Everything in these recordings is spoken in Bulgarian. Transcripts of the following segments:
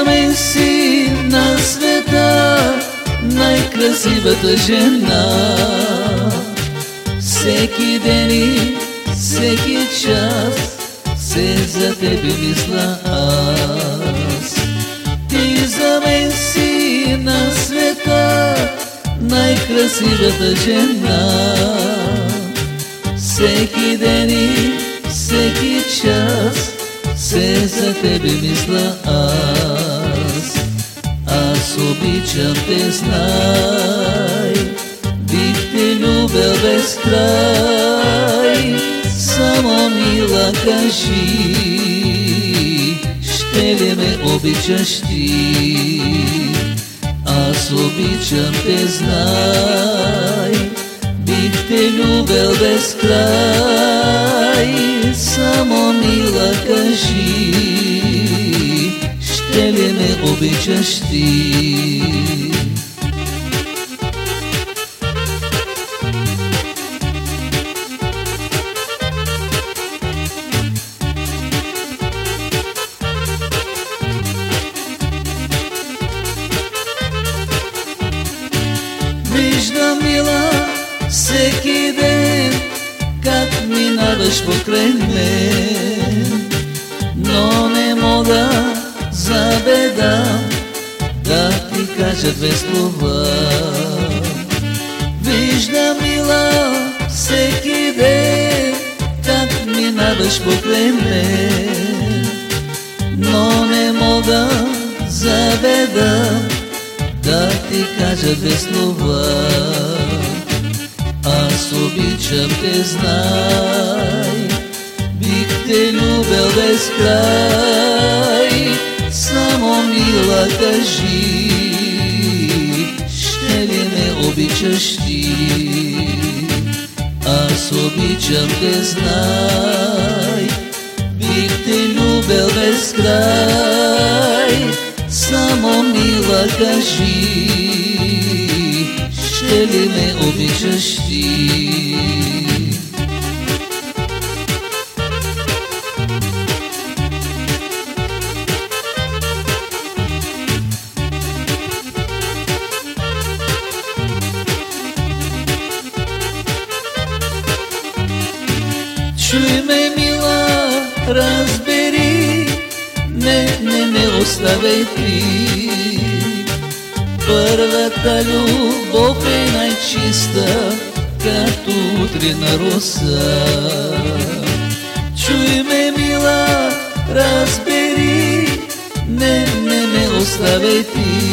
за мен си на света най-красивата жена. Всеки ден и всеки час се за тебе мисля аз. Ти за мен си на света най-красивата жена. Всеки ден и всеки час се за тебе мисля аз. Обичам те, знай, бих те любил без край. Само мила кажи, ще ли ме обичаш ти? Аз обичам те, знай, бих те любил без край. Само мила кажи, ще ли ме обичаш ти? Виждам мила всеки ден как минаваш покрай мен Но не мога забедам да ти кажа две слова. Виждам мила всеки ден как минаваш покрай мен Но не мога забедам да ти кажа две слова. Аз обичам те, знай. Бих те любил без край. Само мила кажи Ще ли ме обичаш ти? Аз обичам те, знай. Бих те любил без край Само мила кажи Ще ли ме обичаш ти? Чуй ме, мила, разбери, не, не ме оставяй ти. Първата любов е най-чиста, като утрина роса. Чуй ме, мила, разбери, не, не ме оставяй ти.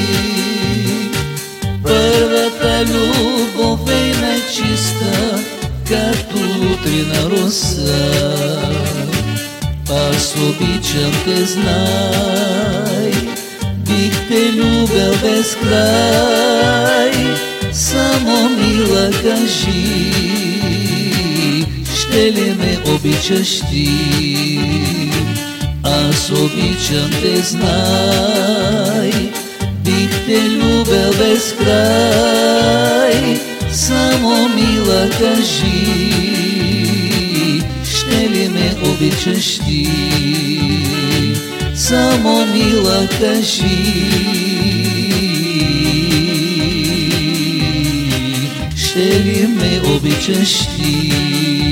Първата любов е най-чиста, като утрина роса. Аз обичам те, знай, бих те любил без край. Само мила кажи, ще ли ме обичаш ти? Аз обичам те, знай, бих те любил без край. Само мила кажи, ли ме обичаш ти? Само мила кажи, ще ли ме обичаш ти?